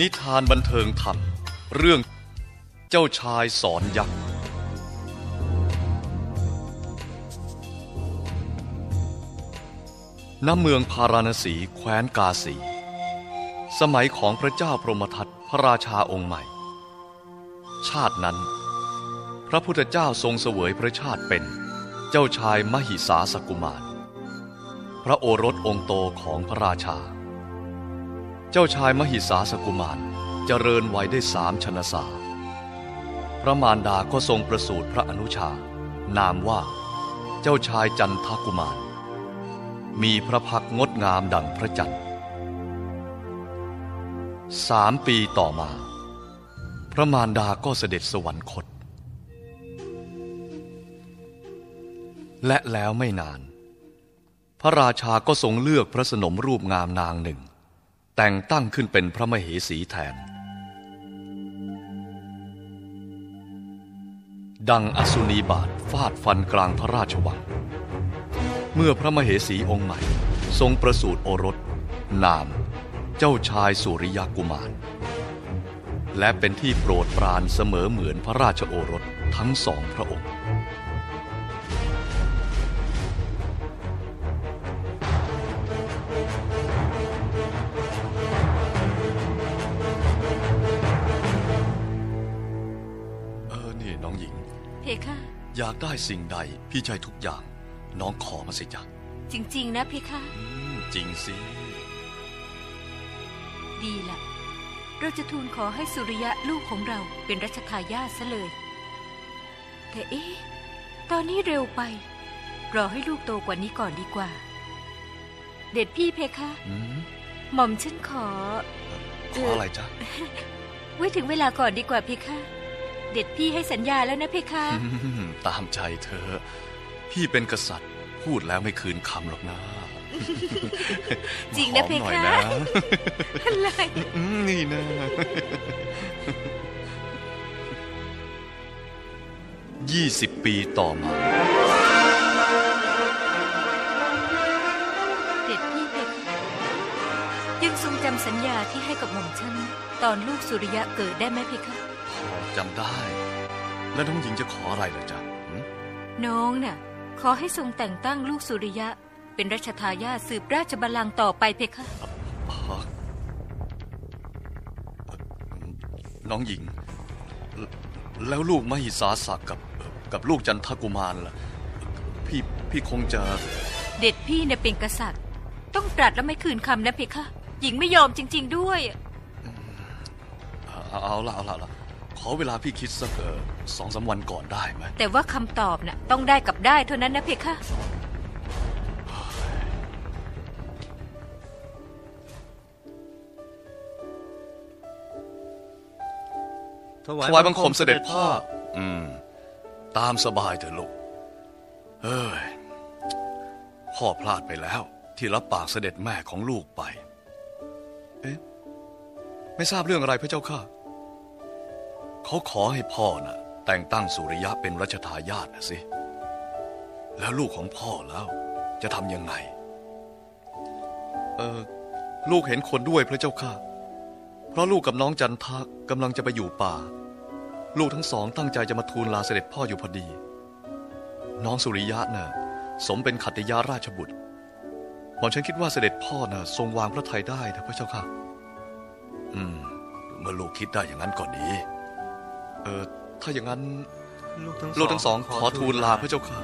นิทานบันเทิงธรรม เรื่องเจ้าชายสอนยักษ์ ณ เมืองพาราณสีแคว้นกาสี สมัยของพระเจ้าพรหมทัตพระราชาองค์ใหม่ ชาตินั้น พระพุทธเจ้าทรงเสวยพระชาติเป็นเจ้าชายมหิสาสกุมาร พระโอรสองค์โตของพระราชา เจ้าชายมหิสาสกุมารเจริญวัยได้สามชนสา พระมารดาก็ทรงประสูติพระอนุชา นามว่า เจ้าชายจันทกุมาร มีพระพักงดงามดังพระจันทร์สามปีต่อมา พระมารดาก็เสด็จสวรรคต และแล้วไม่นาน พระราชาก็ทรงเลือกพระสนมรูปงามนางหนึ่ง แต่งตั้งขึ้นเป็นพระมเหสีแทน ดังอสุนีบาทฟาดฟันกลางพระราชวัง เมื่อพระมเหสีองค์ใหม่ ทรงประสูติโอรส นาม เจ้าชายสุริยกุมาร และเป็นที่โปรดปรานเสมอเหมือนพระราชโอรสทั้งสองพระองค์ เพคะ อยากได้สิ่งใดพี่ใจทุกอย่าง น้องขอมาสิจ๊ะจริง ๆ นะเพคะอืมจริงสิ ดีละเราจะทูลขอให้สุริยะลูกของเราเป็นรัชทายาทซะเลย แต่เอ๊ะ ตอนนี้เร็วไป รอให้ลูกโตกว่านี้ก่อนดีกว่า เด็ดพี่เพคะอืมหม่อมฉันขอ ขออะไรจ๊ะไว้ถึงเวลาก่อนดีกว่าเพคะเด็ดพี่ให้สัญญาแล้วนะเพคะอืมตามใจเธอ พี่เป็นกษัตริย์พูดแล้วไม่คืนคำหรอกนะจริงนะมาหอมหน่อยเพคะนะอะไรอืมนี่นะยี่สิบปีต่อมาเด็ดพี่เพคะยังทรงจำสัญญาที่ให้กับหม่อมฉันตอนลูกสุริยะเกิดได้ไหมเพคะพอ จำได้ แล้วน้องหญิงจะขออะไรล่ะจ๊ะหืมน้องน่ะ ขอให้ทรงแต่งตั้งลูกสุริยะ เป็นรัชทายาทสืบราชบัลลังก์ต่อไปเพคะอ๋อน้องหญิง แล้วลูกมหิสาศักดิ์กับกับลูกจันทกุมารล่ะ พี่พี่คงจะ เด็ดพี่เนี่ยเป็นกษัตริย์ ต้องตรัสแล้วไม่คืนคำนะเพคะ หญิงไม่ยอมจริง ๆ ด้วย เอาเอาละเอาละเอาละ ขอเวลาพี่คิดสักเออสองสามวันก่อนได้ไหมแต่ว่าคำตอบน่ะต้องได้กับได้เท่านั้นนะเพคะ ถวายบังคมเสด็จพ่อ อืม ตามสบายเถอะลูก เอ้ย พ่อพลาดไปแล้ว ที่รับปากเสด็จแม่ของลูกไป เอ๊ะ ไม่ทราบเรื่องอะไรพระเจ้าค่ะ เขาขอให้พ่อน่ะ แต่งตั้งสุริยะเป็นรัชทายาทนะสิ แล้วลูกของพ่อแล้วจะทำยังไง เออลูกเห็นคนด้วยพระเจ้าค่ะ เพราะลูกกับน้องจันทะกำลังจะไปอยู่ป่า ลูกทั้งสองตั้งใจจะมาทูลลาเสด็จพ่ออยู่พอดี น้องสุริยะน่ะสมเป็นขัตติยาราชบุตรหม่อมฉันคิดว่าเสด็จพ่อน่ะทรงวางพระทัยได้นะพระเจ้าค่ะ อืม เมื่อลูกคิดได้อย่างนั้นก็ดี เออถ้าอย่างนั้นลูกทั้งสองขอทูลลาพระเจ้าค่ะ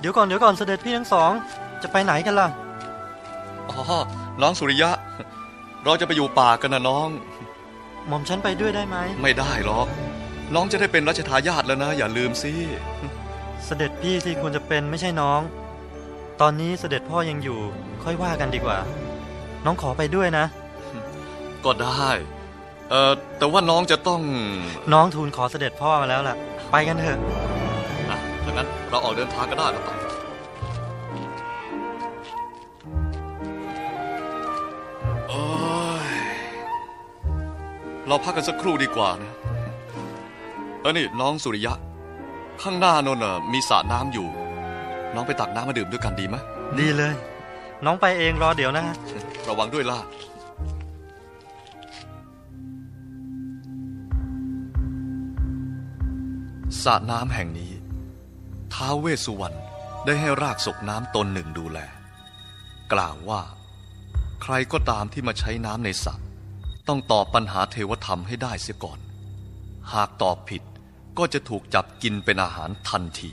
เดี๋ยวก่อนเดี๋ยวก่อนเสด็จพี่ทั้งสอง จะไปไหนกันล่ะ อ๋อ น้องสุริยะ เราจะไปอยู่ป่ากันนะน้อง หม่อมฉันไปด้วยได้ไหม ไม่ได้หรอก น้องจะได้เป็นรัชทายาทแล้วนะ อย่าลืมสิ เสด็จพี่ที่ควรจะเป็นไม่ใช่น้อง ตอนนี้เสด็จพ่อยังอยู่ ค่อยว่ากันดีกว่า น้องขอไปด้วยนะ ก็ได้เอ่อแต่ว่าน้องจะต้องน้องทูลขอเสด็จพ่อมาแล้วล่ะ ไปกันเถอะอะดังนั้นเราออกเดินทางกันได้แล้วต่อโอ้ยเราพักกันสักครู่ดีกว่านะเออนี่น้องสุริยะ ข้างหน้าโน่นน่ะมีสระน้ำอยู่ น้องไปตักน้ำมาดื่มด้วยกันดีไหมดีเลย น้องไปเองรอเดี๋ยวนะ ระวังด้วยล่ะ สระน้ำแห่งนี้ ท้าวเวสสุวรรณได้ให้รากศกน้ำตนหนึ่งดูแล กล่าวว่า ใครก็ตามที่มาใช้น้ำในสระต้องตอบปัญหาเทวธรรมให้ได้เสียก่อน หากตอบผิดก็จะถูกจับกินเป็นอาหารทันที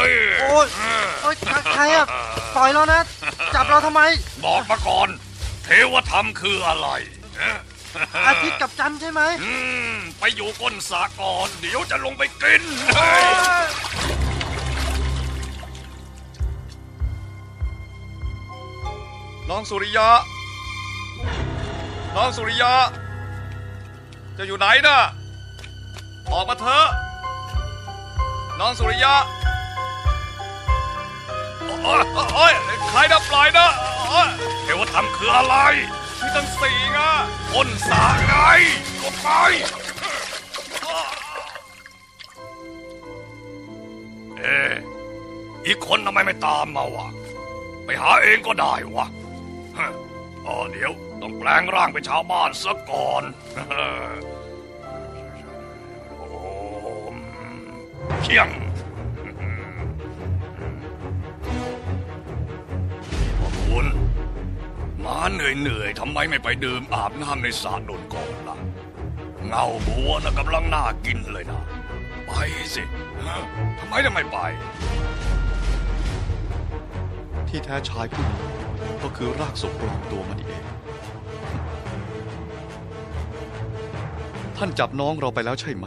โอ้ยโอ้ยใครอะปล่อยเรานะ จับเราทำไม บอกมาก่อน เทวธรรมคืออะไรฮะอาทิตย์กับจันทร์ใช่ไหม อืม ไปอยู่ก้นสาก่อน เดี๋ยวจะลงไปกิน น้องสุริยะ น้องสุริยะ จะอยู่ไหนนะออกมาเถอะ น้องสุริยะ อ๊ยนะปล่อยนะโอ๊ยเทวธรรมคืออะไร มีตั้งสี่ไงก้นสาไงก็ไป เอ๊ะอีกคนทำไมไม่ตามมาวะ ไปหาเองก็ได้วะฮะอ๋อเดี๋ยว ต้องแปลงร่างเป็นชาวบ้านซะก่อน โอมเชียง เหนื่อยๆทำไมไม่ไปดื่มอาบน้ำในสระโดนก่อนล่ะ เงาบัวนะกำลังน่ากินเลยนะ ไปสิฮะทำไมจะไม่ไป ที่แท้ชายผู้นี้ก็คือรากศพปลอมตัวมันเอง ท่านจับน้องเราไปแล้วใช่ไหม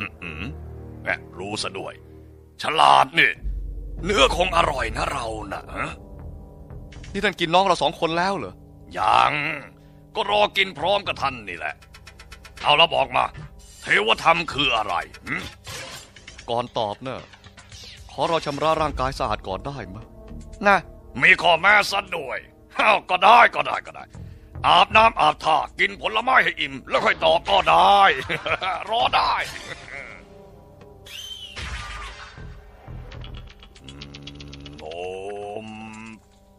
อืมแหมรู้ซะด้วย ฉลาดนี่ เนื้อคงอร่อยนะเรานะฮะ นี่ท่านกินน้องเราสองคนแล้วเหรอ ยัง ก็รอกินพร้อมกับท่านนี่แหละ เอาแล้วบอกมา เทวธรรมคืออะไรหึก่อนตอบเนอะขอเราชำระร่างกายสะอาดก่อนได้ไหมยนะมีข้อแม้ซะด้วยอ้าวก็ได้ก็ได้ก็ได้ อาบน้ำอาบท่ากินผลไม้ให้อิ่ม แล้วค่อยตอบก็ได้ รอได้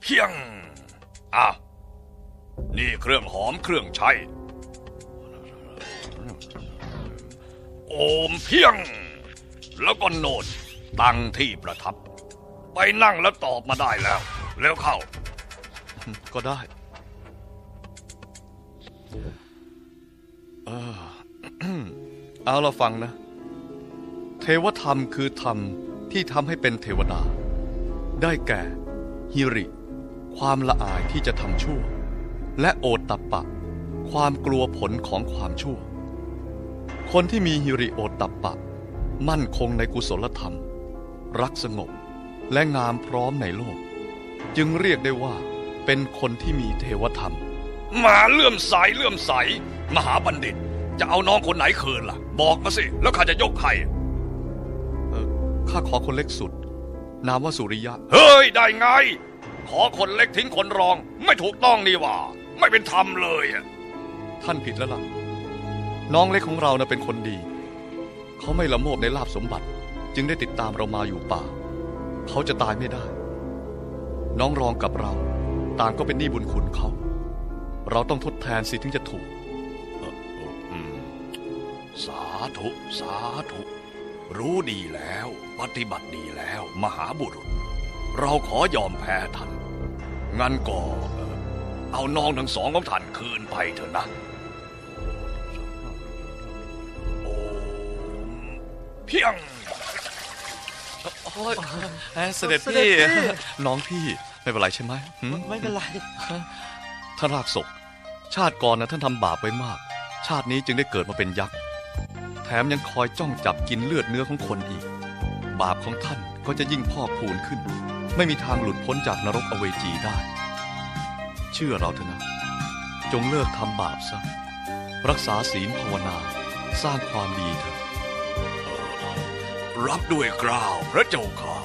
เพียงอะนี่เครื่องหอมเครื่องใช้โอมเพียง แล้วก็โนดตั้งที่ประทับ ไปนั่งแล้วตอบมาได้แล้ว แล้วเข้า ก็ได้เออเอาเราฟังนะ เทวธรรมคือธรรมที่ทำให้เป็นเทวดา ได้แก่ฮิริ ความละอายที่จะทำชั่ว และโอตตัปปะ ความกลัวผลของความชั่ว คนที่มีฮิริโอตตัปปะ มั่นคงในกุศลธรรม รักสงบและงามพร้อมในโลก จึงเรียกได้ว่าเป็นคนที่มีเทวธรรมหมาเลื่อมใสเลื่อมใส มหาบัณฑิต จะเอาน้องคนไหนคืนล่ะ บอกมาสิ แล้วข้าจะยกให้เออข้าขอคนเล็กสุด นามว่าสุริยะ เฮ้ย ได้ไง ขอคนเล็กทิ้งคนรอง ไม่ถูกต้องนี่หว่า ไม่เป็นธรรมเลยอะท่านผิดแล้วล่ะ น้องเล็กของเรานะเป็นคนดี เขาไม่ละโมบในลาบสมบัติ จึงได้ติดตามเรามาอยู่ป่า เขาจะตายไม่ได้ น้องรองกับเรา ต่างก็เป็นหนี้บุญคุณเขา เราต้องทดแทนสิถึงจะถูกอืมสาธุ สาธุ รู้ดีแล้ว ปฏิบัติดีแล้ว มหาบุรุษ เราขอยอมแพ้ท่าน งั้นก็เอ่อเอาน้องทั้งสองของท่านคืนไปเถอะนะโอ้เพียงโอ้ยเสด็จพี่ น้องพี่ไม่เป็นไรใช่ไหมหืมไม่เป็นไรท่านรากศก ชาติก่อนนะท่านทำบาปไว้มาก ชาตินี้จึงได้เกิดมาเป็นยักษ์ แถมยังคอยจ้องจับกินเลือดเนื้อของคนอีก บาปของท่านก็จะยิ่งพอกพูนขึ้น ไม่มีทางหลุดพ้นจากนรกอเวจีได้ เชื่อเราเถอะนะ จงเลิกทำบาปซะ รักษาศีลภาวนา สร้างความดีเถอะรับด้วยกราวพระเจ้าค่ะ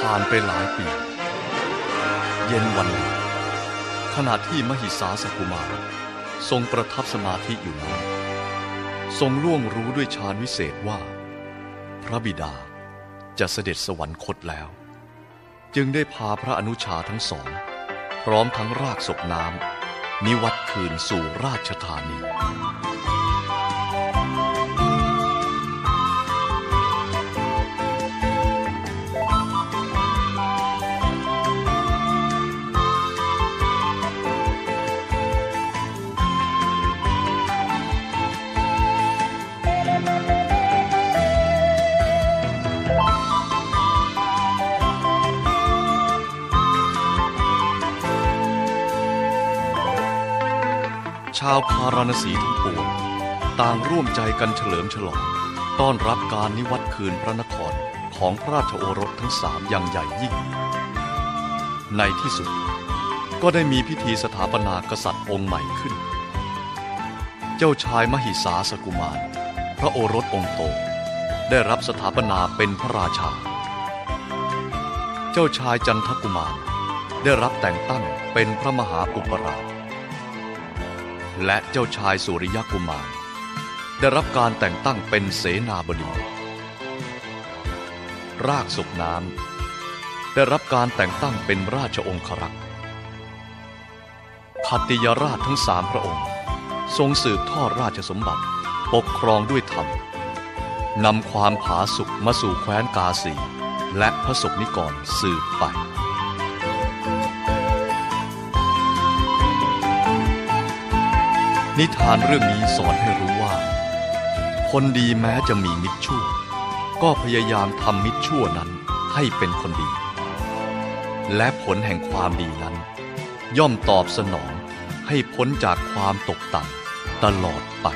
ผ่านไปหลายปี เย็นวันหนึ่ง ขณะที่มหิสาสกุมารทรงประทับสมาธิอยู่นั้น ทรงล่วงรู้ด้วยฌานวิเศษว่า พระบิดาจะเสด็จสวรรคตแล้ว จึงได้พาพระอนุชาทั้งสอง พร้อมทั้งรากศพน้ำนิวัตคืนสู่ราชธานีาวพาราณสีทั้งปวงต่างร่วมใจกันเฉลิมฉลอง ต้อนรับการนิวัตคืนพระนครของพระราชโอรสทั้งสามอย่างใหญ่ยิ่ง ในที่สุดก็ได้มีพิธีสถาปนากษัตริย์องค์ใหม่ขึ้น เจ้าชายมหิสาสกุมาร พระโอรสองค์โต ได้รับสถาปนาเป็นพระราชา เจ้าชายจันทกุมาร ได้รับแต่งตั้งเป็นพระมหาอุปราช และเจ้าชายสุริยกุมาร ได้รับการแต่งตั้งเป็นเสนาบดี รากศพน้ำได้รับการแต่งตั้งเป็นราชองครักษ์ขัตติยราชทั้งสามพระองค์ ทรงสืบทอดราชสมบัติ ปกครองด้วยธรรมนำความผาสุกมาสู่แคว้นกาสี และพระศกนิกรสืบไป นิทานเรื่องนี้สอนให้รู้ว่า คนดีแม้จะมีมิตรชั่ว ก็พยายามทำมิตรชั่วนั้นให้เป็นคนดี และผลแห่งความดีนั้น ย่อมตอบสนองให้พ้นจากความตกต่ำตลอดไป